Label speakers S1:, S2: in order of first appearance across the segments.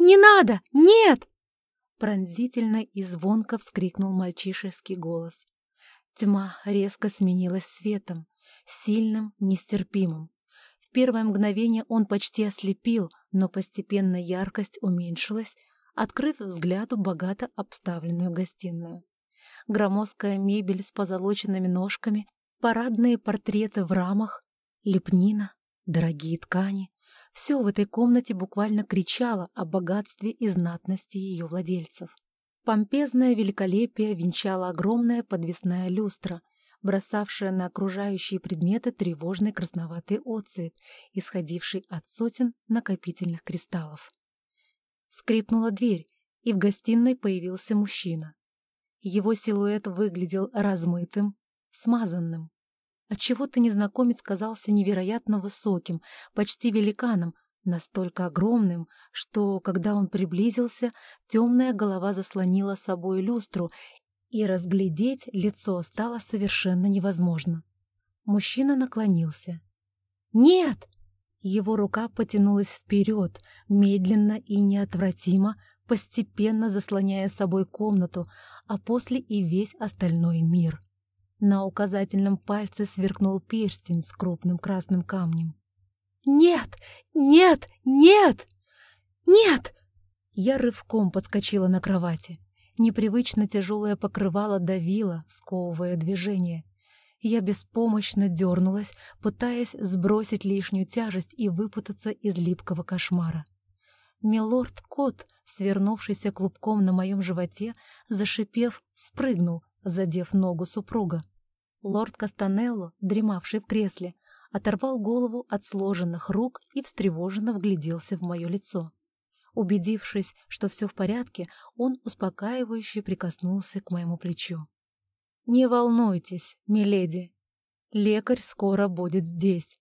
S1: Не надо! Нет!» Пронзительно и звонко вскрикнул мальчишеский голос. Тьма резко сменилась светом, сильным, нестерпимым. В первое мгновение он почти ослепил, но постепенно яркость уменьшилась, открыв взгляду богато обставленную гостиную. Громоздкая мебель с позолоченными ножками, парадные портреты в рамах, лепнина, дорогие ткани. Все в этой комнате буквально кричало о богатстве и знатности ее владельцев. Помпезное великолепие венчала огромная подвесная люстра, бросавшая на окружающие предметы тревожный красноватый отцвет, исходивший от сотен накопительных кристаллов. Скрипнула дверь, и в гостиной появился мужчина. Его силуэт выглядел размытым, смазанным. Отчего-то незнакомец казался невероятно высоким, почти великаном, настолько огромным, что, когда он приблизился, темная голова заслонила собой люстру, и разглядеть лицо стало совершенно невозможно. Мужчина наклонился. «Нет!» Его рука потянулась вперед, медленно и неотвратимо, постепенно заслоняя собой комнату, а после и весь остальной мир. На указательном пальце сверкнул перстень с крупным красным камнем. «Нет! Нет! Нет! Нет!» Я рывком подскочила на кровати. Непривычно тяжелое покрывало давило, сковывая движение. Я беспомощно дернулась, пытаясь сбросить лишнюю тяжесть и выпутаться из липкого кошмара. Милорд-кот, свернувшийся клубком на моем животе, зашипев, спрыгнул, задев ногу супруга. Лорд Кастанелло, дремавший в кресле, оторвал голову от сложенных рук и встревоженно вгляделся в мое лицо. Убедившись, что все в порядке, он успокаивающе прикоснулся к моему плечу. «Не волнуйтесь, миледи, лекарь скоро будет здесь».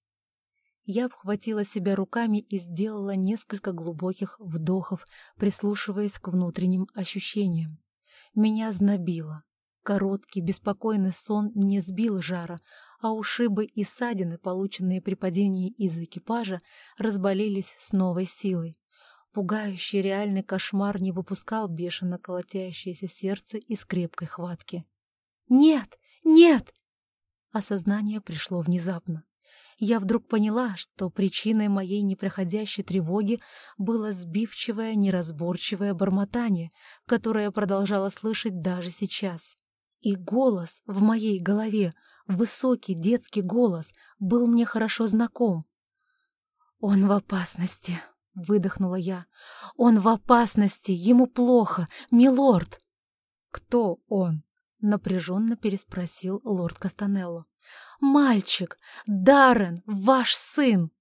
S1: Я обхватила себя руками и сделала несколько глубоких вдохов, прислушиваясь к внутренним ощущениям. Меня знобило. Короткий, беспокойный сон не сбил жара, а ушибы и ссадины, полученные при падении из экипажа, разболелись с новой силой. Пугающий реальный кошмар не выпускал бешено колотящееся сердце из крепкой хватки. «Нет! Нет!» Осознание пришло внезапно. Я вдруг поняла, что причиной моей непроходящей тревоги было сбивчивое, неразборчивое бормотание, которое продолжала слышать даже сейчас. И голос в моей голове, высокий детский голос, был мне хорошо знаком. «Он в опасности», — выдохнула я. «Он в опасности, ему плохо, милорд!» «Кто он?» — напряженно переспросил лорд Кастанелло. «Мальчик! Даррен! Ваш сын!»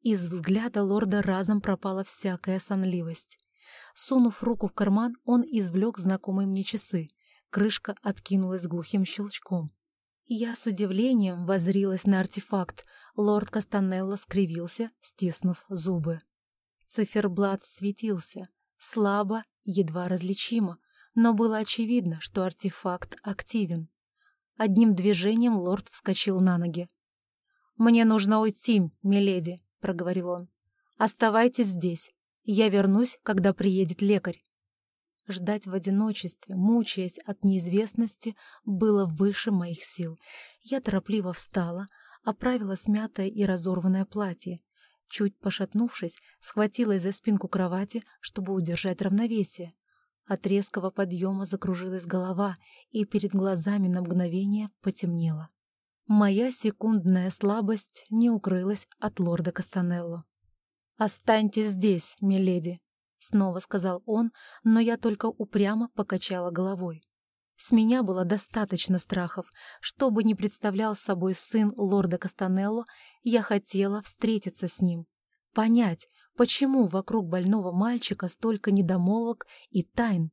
S1: Из взгляда лорда разом пропала всякая сонливость. Сунув руку в карман, он извлек знакомые мне часы. Крышка откинулась глухим щелчком. Я с удивлением возрилась на артефакт. Лорд Кастанелло скривился, стиснув зубы. Циферблат светился, слабо, едва различимо, но было очевидно, что артефакт активен. Одним движением лорд вскочил на ноги. «Мне нужно уйти, миледи», — проговорил он. «Оставайтесь здесь. Я вернусь, когда приедет лекарь». Ждать в одиночестве, мучаясь от неизвестности, было выше моих сил. Я торопливо встала, оправила смятое и разорванное платье. Чуть пошатнувшись, схватилась за спинку кровати, чтобы удержать равновесие. От резкого подъема закружилась голова, и перед глазами на мгновение потемнело. Моя секундная слабость не укрылась от лорда Кастанелло. «Останьтесь здесь, миледи», снова сказал он, но я только упрямо покачала головой. С меня было достаточно страхов. Что бы ни представлял собой сын лорда Кастанелло, я хотела встретиться с ним. Понять, почему вокруг больного мальчика столько недомолвок и тайн.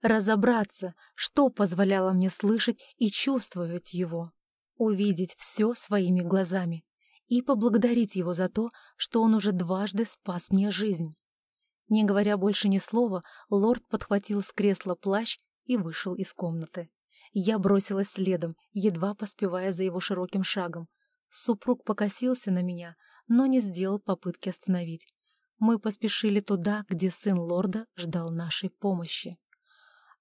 S1: Разобраться, что позволяло мне слышать и чувствовать его. Увидеть все своими глазами. И поблагодарить его за то, что он уже дважды спас мне жизнь. Не говоря больше ни слова, лорд подхватил с кресла плащ и вышел из комнаты. Я бросилась следом, едва поспевая за его широким шагом. Супруг покосился на меня, но не сделал попытки остановить. Мы поспешили туда, где сын лорда ждал нашей помощи.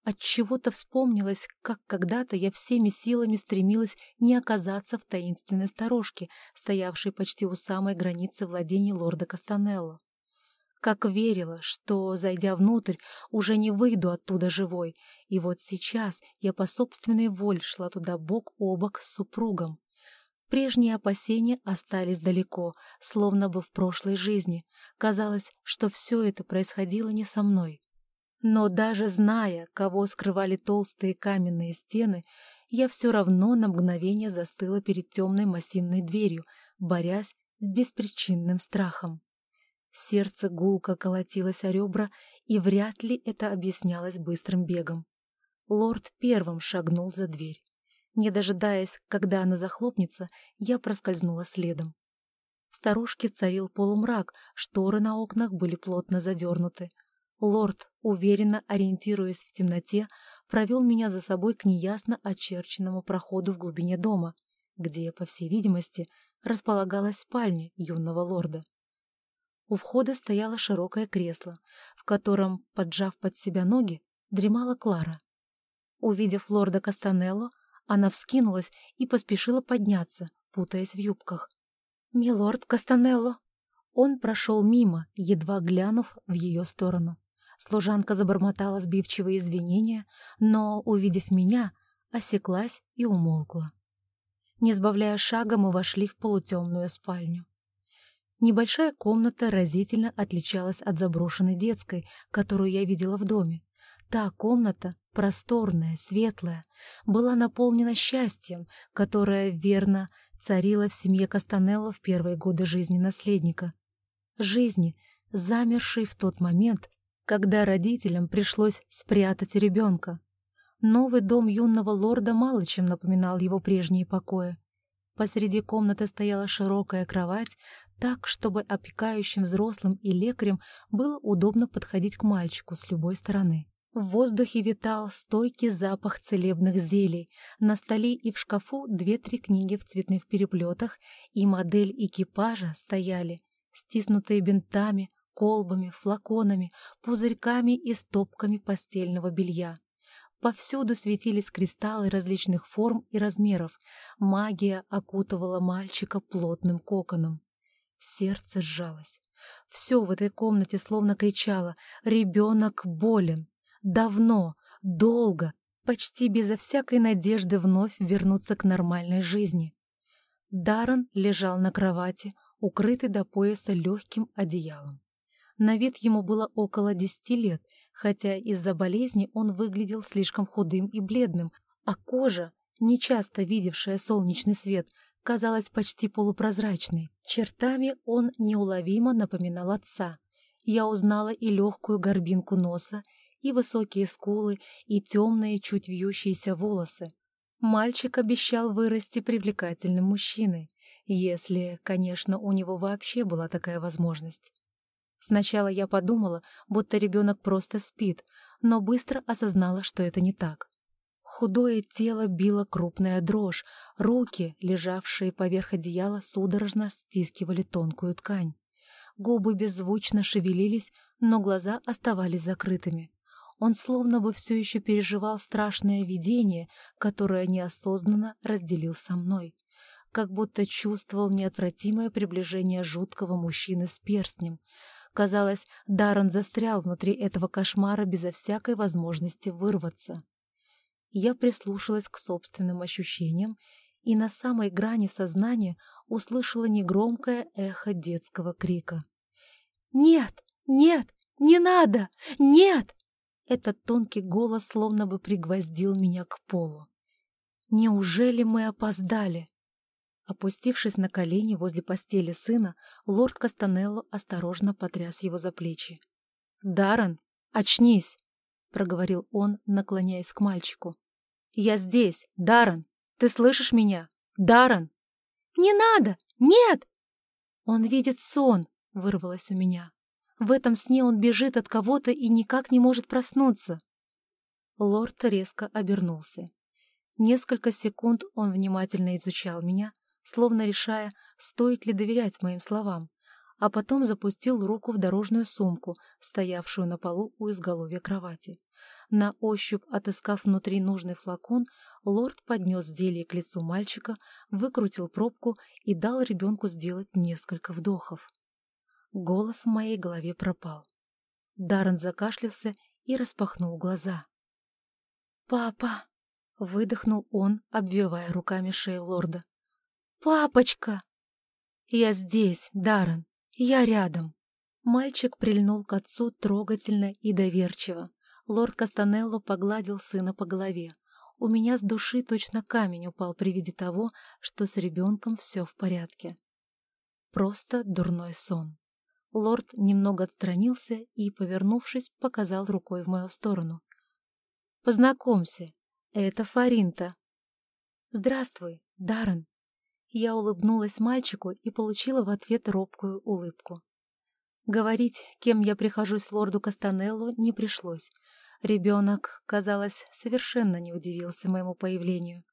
S1: От чего то вспомнилось, как когда-то я всеми силами стремилась не оказаться в таинственной сторожке, стоявшей почти у самой границы владений лорда Кастанелло. Как верила, что, зайдя внутрь, уже не выйду оттуда живой, и вот сейчас я по собственной воле шла туда бок о бок с супругом. Прежние опасения остались далеко, словно бы в прошлой жизни. Казалось, что все это происходило не со мной. Но даже зная, кого скрывали толстые каменные стены, я все равно на мгновение застыла перед темной массивной дверью, борясь с беспричинным страхом. Сердце гулко колотилось о ребра, и вряд ли это объяснялось быстрым бегом. Лорд первым шагнул за дверь. Не дожидаясь, когда она захлопнется, я проскользнула следом. В сторожке царил полумрак, шторы на окнах были плотно задернуты. Лорд, уверенно ориентируясь в темноте, провел меня за собой к неясно очерченному проходу в глубине дома, где, по всей видимости, располагалась спальня юного лорда. У входа стояло широкое кресло, в котором, поджав под себя ноги, дремала Клара. Увидев лорда Кастанелло, она вскинулась и поспешила подняться, путаясь в юбках. «Милорд Кастанелло!» Он прошел мимо, едва глянув в ее сторону. Служанка забормотала сбивчивые извинения, но, увидев меня, осеклась и умолкла. Не сбавляя шага, мы вошли в полутемную спальню. Небольшая комната разительно отличалась от заброшенной детской, которую я видела в доме. Та комната, просторная, светлая, была наполнена счастьем, которое, верно, царило в семье Кастанелло в первые годы жизни наследника. Жизни, замершей в тот момент, когда родителям пришлось спрятать ребенка. Новый дом юного лорда мало чем напоминал его прежние покои. Посреди комнаты стояла широкая кровать, так, чтобы опекающим взрослым и лекарям было удобно подходить к мальчику с любой стороны. В воздухе витал стойкий запах целебных зелий. На столе и в шкафу две-три книги в цветных переплетах, и модель экипажа стояли, стиснутые бинтами, колбами, флаконами, пузырьками и стопками постельного белья. Повсюду светились кристаллы различных форм и размеров. Магия окутывала мальчика плотным коконом. Сердце сжалось. Все в этой комнате словно кричало «Ребенок болен!» Давно, долго, почти безо всякой надежды вновь вернуться к нормальной жизни. Даррен лежал на кровати, укрытый до пояса легким одеялом. На вид ему было около десяти лет, хотя из-за болезни он выглядел слишком худым и бледным, а кожа, нечасто видевшая солнечный свет, казалась почти полупрозрачной. Чертами он неуловимо напоминал отца. Я узнала и легкую горбинку носа, и высокие скулы, и темные, чуть вьющиеся волосы. Мальчик обещал вырасти привлекательным мужчиной, если, конечно, у него вообще была такая возможность. Сначала я подумала, будто ребенок просто спит, но быстро осознала, что это не так. Худое тело било крупная дрожь, руки, лежавшие поверх одеяла, судорожно стискивали тонкую ткань. Губы беззвучно шевелились, но глаза оставались закрытыми. Он словно бы все еще переживал страшное видение, которое неосознанно разделил со мной. Как будто чувствовал неотвратимое приближение жуткого мужчины с перстнем. Казалось, Даррен застрял внутри этого кошмара безо всякой возможности вырваться. Я прислушалась к собственным ощущениям и на самой грани сознания услышала негромкое эхо детского крика. «Нет! Нет! Не надо! Нет!» Этот тонкий голос словно бы пригвоздил меня к полу. Неужели мы опоздали? Опустившись на колени возле постели сына, лорд Кастанелло осторожно потряс его за плечи. «Даррен, очнись!» — проговорил он, наклоняясь к мальчику. «Я здесь, Даррен! Ты слышишь меня? Даррен!» «Не надо! Нет!» «Он видит сон!» — вырвалось у меня. В этом сне он бежит от кого-то и никак не может проснуться. Лорд резко обернулся. Несколько секунд он внимательно изучал меня, словно решая, стоит ли доверять моим словам, а потом запустил руку в дорожную сумку, стоявшую на полу у изголовья кровати. На ощупь, отыскав внутри нужный флакон, лорд поднес зелье к лицу мальчика, выкрутил пробку и дал ребенку сделать несколько вдохов. Голос в моей голове пропал. Даррен закашлялся и распахнул глаза. «Папа!» — выдохнул он, обвивая руками шею лорда. «Папочка!» «Я здесь, Даррен, я рядом!» Мальчик прильнул к отцу трогательно и доверчиво. Лорд Кастанелло погладил сына по голове. У меня с души точно камень упал при виде того, что с ребенком все в порядке. Просто дурной сон. Лорд немного отстранился и, повернувшись, показал рукой в мою сторону. «Познакомься, это Фаринта». «Здравствуй, Даррен». Я улыбнулась мальчику и получила в ответ робкую улыбку. Говорить, кем я прихожусь лорду Кастанелло, не пришлось. Ребенок, казалось, совершенно не удивился моему появлению.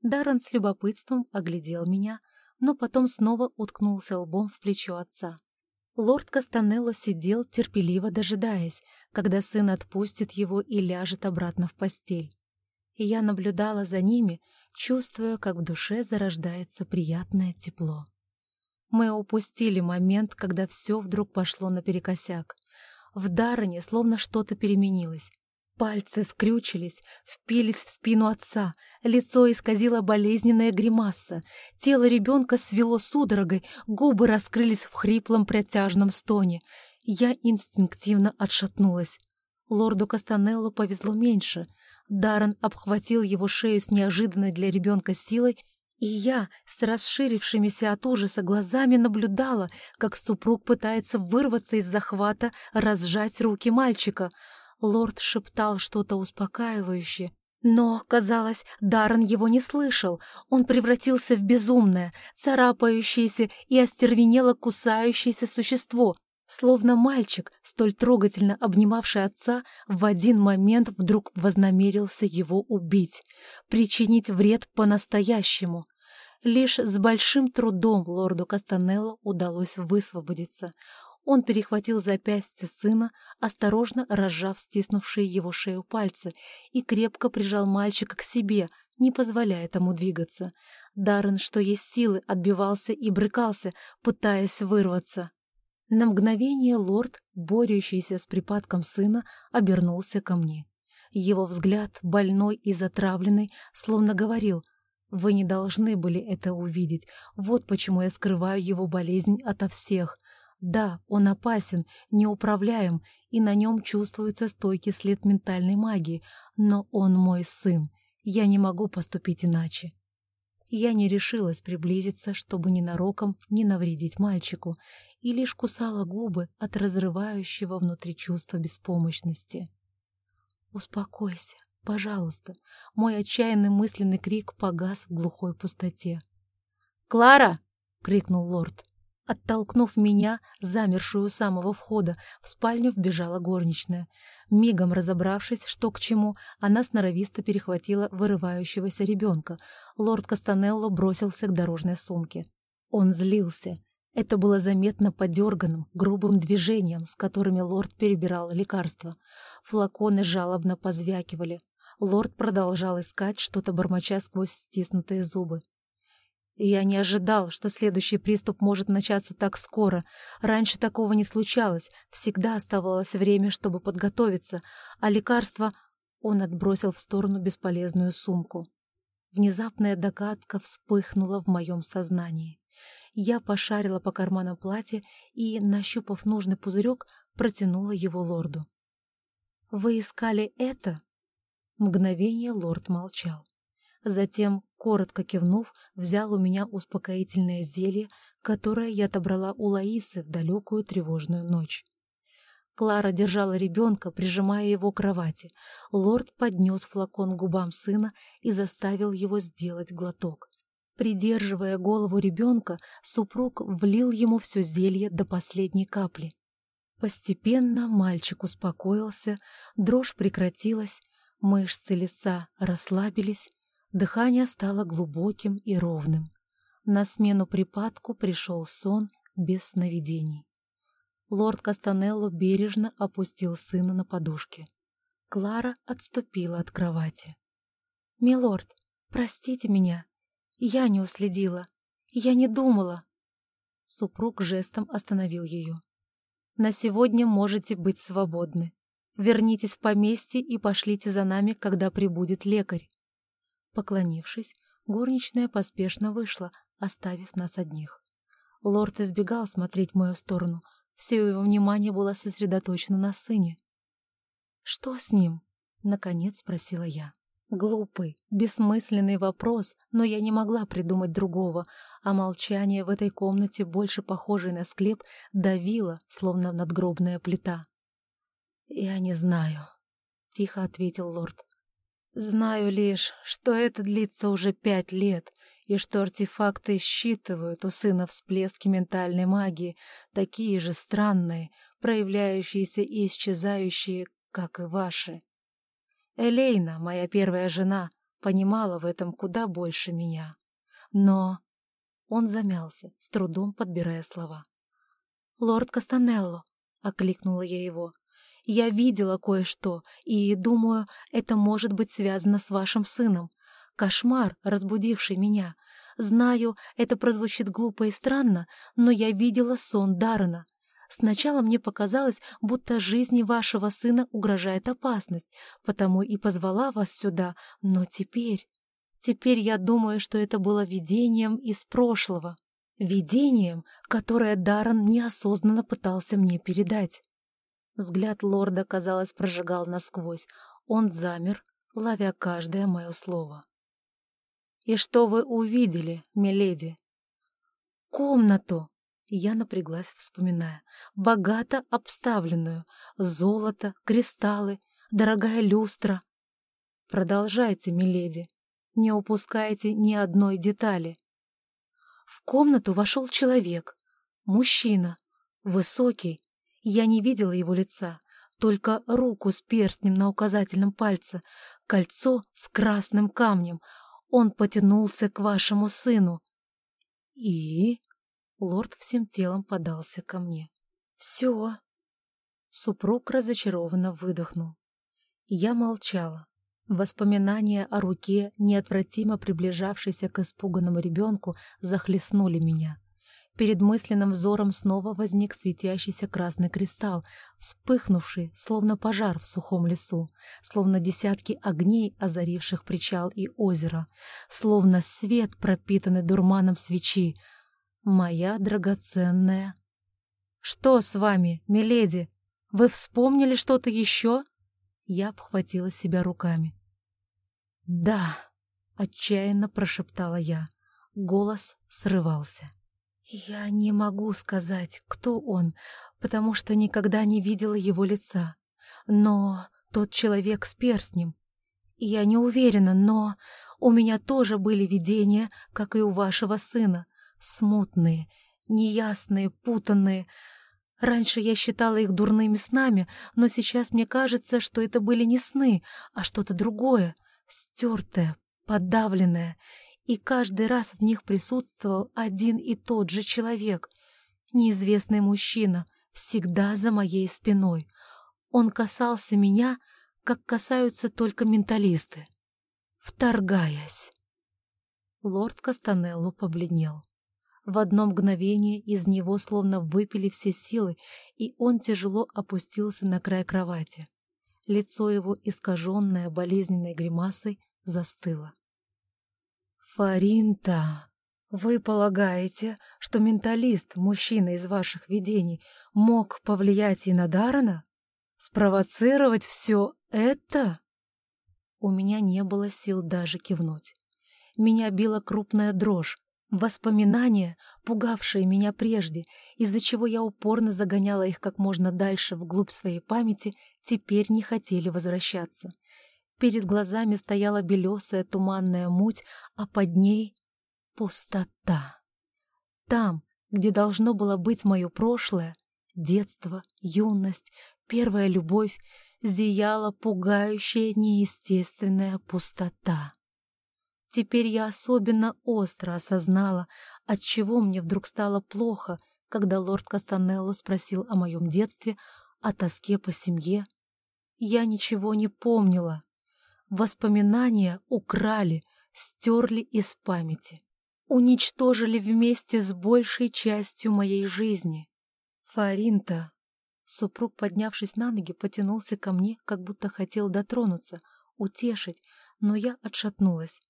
S1: Даррен с любопытством оглядел меня, но потом снова уткнулся лбом в плечо отца. Лорд Кастанелло сидел, терпеливо дожидаясь, когда сын отпустит его и ляжет обратно в постель. Я наблюдала за ними, чувствуя, как в душе зарождается приятное тепло. Мы упустили момент, когда все вдруг пошло наперекосяк. В Даррене словно что-то переменилось. Пальцы скрючились, впились в спину отца, лицо исказило болезненная гримаса, тело ребенка свело судорогой, губы раскрылись в хриплом протяжном стоне. Я инстинктивно отшатнулась. Лорду Кастанелло повезло меньше. Даррен обхватил его шею с неожиданной для ребенка силой, и я с расширившимися от ужаса глазами наблюдала, как супруг пытается вырваться из захвата, разжать руки мальчика — Лорд шептал что-то успокаивающее, но, казалось, Даррен его не слышал. Он превратился в безумное, царапающееся и остервенело кусающееся существо, словно мальчик, столь трогательно обнимавший отца, в один момент вдруг вознамерился его убить, причинить вред по-настоящему. Лишь с большим трудом лорду Кастанелло удалось высвободиться. Он перехватил запястье сына, осторожно разжав стиснувшие его шею пальцы, и крепко прижал мальчика к себе, не позволяя тому двигаться. Даррен, что есть силы, отбивался и брыкался, пытаясь вырваться. На мгновение лорд, борющийся с припадком сына, обернулся ко мне. Его взгляд, больной и затравленный, словно говорил — вы не должны были это увидеть. Вот почему я скрываю его болезнь ото всех. Да, он опасен, неуправляем, и на нем чувствуется стойкий след ментальной магии, но он мой сын. Я не могу поступить иначе. Я не решилась приблизиться, чтобы ненароком не навредить мальчику, и лишь кусала губы от разрывающего внутри чувства беспомощности. «Успокойся, пожалуйста!» Мой отчаянный мысленный крик погас в глухой пустоте. «Клара!» — крикнул лорд. Оттолкнув меня, замершую у самого входа, в спальню вбежала горничная. Мигом разобравшись, что к чему, она сноровисто перехватила вырывающегося ребенка. Лорд Кастанелло бросился к дорожной сумке. Он злился. Это было заметно по дерганным, грубым движениям, с которыми лорд перебирал лекарства. Флаконы жалобно позвякивали. Лорд продолжал искать что-то бормоча сквозь стиснутые зубы. Я не ожидал, что следующий приступ может начаться так скоро. Раньше такого не случалось, всегда оставалось время, чтобы подготовиться, а лекарство он отбросил в сторону бесполезную сумку. Внезапная догадка вспыхнула в моем сознании. Я пошарила по карманам платья и, нащупав нужный пузырек, протянула его лорду. «Вы искали это?» Мгновение лорд молчал. Затем, коротко кивнув, взял у меня успокоительное зелье, которое я отобрала у Лаисы в далекую тревожную ночь. Клара держала ребенка, прижимая его к кровати. Лорд поднес флакон к губам сына и заставил его сделать глоток. Придерживая голову ребенка, супруг влил ему все зелье до последней капли. Постепенно мальчик успокоился, дрожь прекратилась, мышцы лица расслабились, Дыхание стало глубоким и ровным. На смену припадку пришел сон, без сновидений. Лорд Кастанелло бережно опустил сына на подушке. Клара отступила от кровати. «Милорд, простите меня. Я не уследила. Я не думала». Супруг жестом остановил ее. «На сегодня можете быть свободны. Вернитесь в поместье и пошлите за нами, когда прибудет лекарь». Поклонившись, горничная поспешно вышла, оставив нас одних. Лорд избегал смотреть в мою сторону, все его внимание было сосредоточено на сыне. «Что с ним?» — наконец спросила я. Глупый, бессмысленный вопрос, но я не могла придумать другого, а молчание в этой комнате, больше похожей на склеп, давило, словно надгробная плита. «Я не знаю», — тихо ответил лорд. «Знаю лишь, что это длится уже пять лет, и что артефакты считывают у сына всплески ментальной магии, такие же странные, проявляющиеся и исчезающие, как и ваши. Элейна, моя первая жена, понимала в этом куда больше меня. Но... Он замялся, с трудом подбирая слова. «Лорд Кастанелло», — окликнула я его, — «я видела кое-что, и, думаю, это может быть связано с вашим сыном. Кошмар, разбудивший меня. Знаю, это прозвучит глупо и странно, но я видела сон Даррена. Сначала мне показалось, будто жизни вашего сына угрожает опасность, потому и позвала вас сюда, но теперь... Теперь я думаю, что это было видением из прошлого. Видением, которое Даррен неосознанно пытался мне передать. Взгляд лорда, казалось, прожигал насквозь. Он замер, ловя каждое мое слово. «И что вы увидели, миледи?» «Комнату!» Я напряглась, вспоминая. «Богато обставленную. Золото, кристаллы, дорогая люстра». «Продолжайте, миледи. Не упускайте ни одной детали». В комнату вошел человек. Мужчина. Высокий. Я не видела его лица, только руку с перстнем на указательном пальце, кольцо с красным камнем — он потянулся к вашему сыну. И... Лорд всем телом подался ко мне. Все. Супруг разочарованно выдохнул. Я молчала. Воспоминания о руке, неотвратимо приближавшейся к испуганному ребенку, захлестнули меня. Перед мысленным взором снова возник светящийся красный кристалл, вспыхнувший, словно пожар в сухом лесу, словно десятки огней, озаривших причал и озеро, словно свет, пропитанный дурманом свечи. Моя драгоценная. «Что с вами, миледи? Вы вспомнили что-то еще?» Я обхватила себя руками. «Да», — отчаянно прошептала я. Голос срывался. Я не могу сказать, кто он, потому что никогда не видела его лица. Но тот человек с перстнем. Я не уверена, но у меня тоже были видения, как и у вашего сына. Смутные, неясные, путанные. Раньше я считала их дурными снами, но сейчас мне кажется, что это были не сны, а что-то другое, стертое, подавленное и каждый раз в них присутствовал один и тот же человек. Неизвестный мужчина, всегда за моей спиной. Он касался меня, как касаются только менталисты, вторгаясь. Лорд Кастанелло побледнел. В одно мгновение из него словно выпили все силы, и он тяжело опустился на край кровати. Лицо его, искаженное болезненной гримасой, застыло. «Фаринта, вы полагаете, что менталист, мужчина из ваших видений, мог повлиять и на Дарана? Спровоцировать все это?» У меня не было сил даже кивнуть. Меня била крупная дрожь, Воспоминания, пугавшие меня прежде, из-за чего я упорно загоняла их как можно дальше вглубь своей памяти, теперь не хотели возвращаться. Перед глазами стояла белесая туманная муть, а под ней — пустота. Там, где должно было быть мое прошлое, детство, юность, первая любовь, зияла пугающая неестественная пустота. Теперь я особенно остро осознала, отчего мне вдруг стало плохо, когда лорд Кастанелло спросил о моем детстве, о тоске по семье. Я ничего не помнила. Воспоминания украли, стерли из памяти. Уничтожили вместе с большей частью моей жизни. Фаринта. Супруг, поднявшись на ноги, потянулся ко мне, как будто хотел дотронуться, утешить, но я отшатнулась.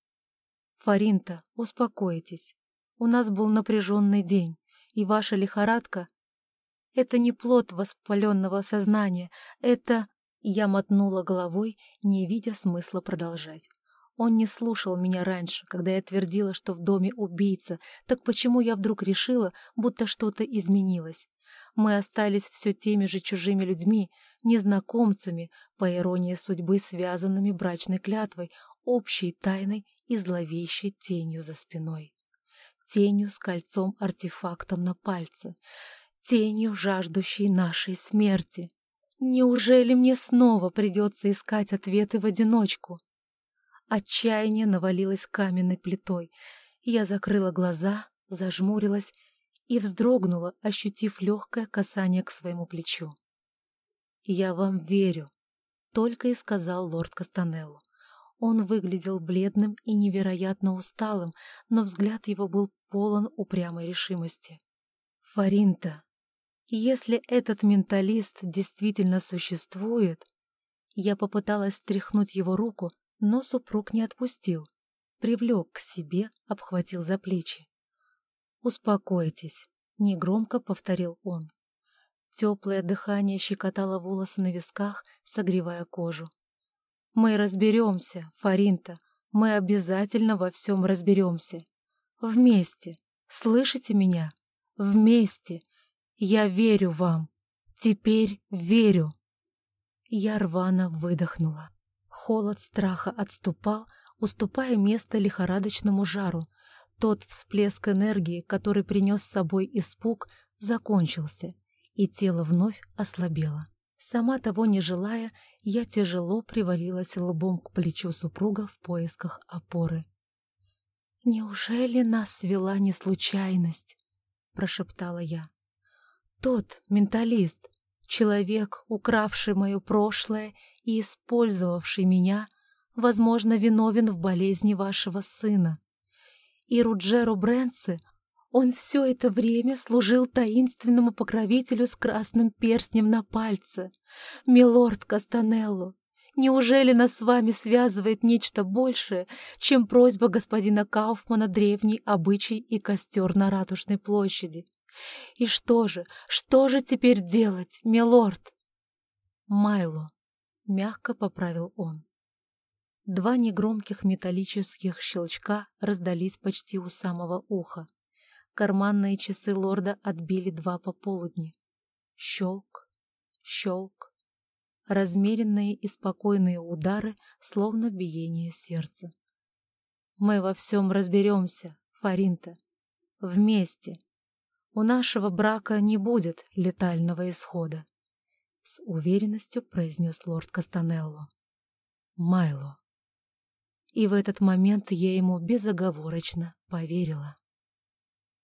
S1: «Фаринта, успокойтесь. У нас был напряженный день, и ваша лихорадка — это не плод воспаленного сознания, это...» Я мотнула головой, не видя смысла продолжать. Он не слушал меня раньше, когда я твердила, что в доме убийца, так почему я вдруг решила, будто что-то изменилось? Мы остались все теми же чужими людьми, незнакомцами, по иронии судьбы, связанными брачной клятвой, общей тайной и зловещей тенью за спиной. Тенью с кольцом-артефактом на пальце. Тенью, жаждущей нашей смерти. Неужели мне снова придется искать ответы в одиночку? Отчаяние навалилось каменной плитой. Я закрыла глаза, зажмурилась и вздрогнула, ощутив легкое касание к своему плечу. «Я вам верю», — только и сказал лорд Кастанелло. Он выглядел бледным и невероятно усталым, но взгляд его был полон упрямой решимости. «Фаринта, если этот менталист действительно существует...» Я попыталась стряхнуть его руку, но супруг не отпустил. Привлек к себе, обхватил за плечи. «Успокойтесь», — негромко повторил он. Теплое дыхание щекотало волосы на висках, согревая кожу. «Мы разберемся, Фаринта, мы обязательно во всем разберемся. Вместе. Слышите меня? Вместе. Я верю вам. Теперь верю». Я рвано выдохнула. Холод страха отступал, уступая место лихорадочному жару, тот всплеск энергии, который принес с собой испуг, закончился, и тело вновь ослабело. Сама того не желая, я тяжело привалилась лбом к плечу супруга в поисках опоры. «Неужели нас свела не случайность?» — прошептала я. «Тот менталист, человек, укравший мое прошлое и использовавший меня, возможно, виновен в болезни вашего сына и Руджеро Брэнси, он все это время служил таинственному покровителю с красным перстнем на пальце. Милорд Кастанелло, неужели нас с вами связывает нечто большее, чем просьба господина Кауфмана древний обычай и костер на Ратушной площади? И что же, что же теперь делать, милорд? Майло, — мягко поправил он. Два негромких металлических щелчка раздались почти у самого уха. Карманные часы лорда отбили два пополудни. Щелк, щелк. Размеренные и спокойные удары, словно биение сердца. Мы во всем разберемся, Фаринта. Вместе. У нашего брака не будет летального исхода. С уверенностью произнес лорд Кастанелло. Майло. И в этот момент я ему безоговорочно поверила.